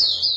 you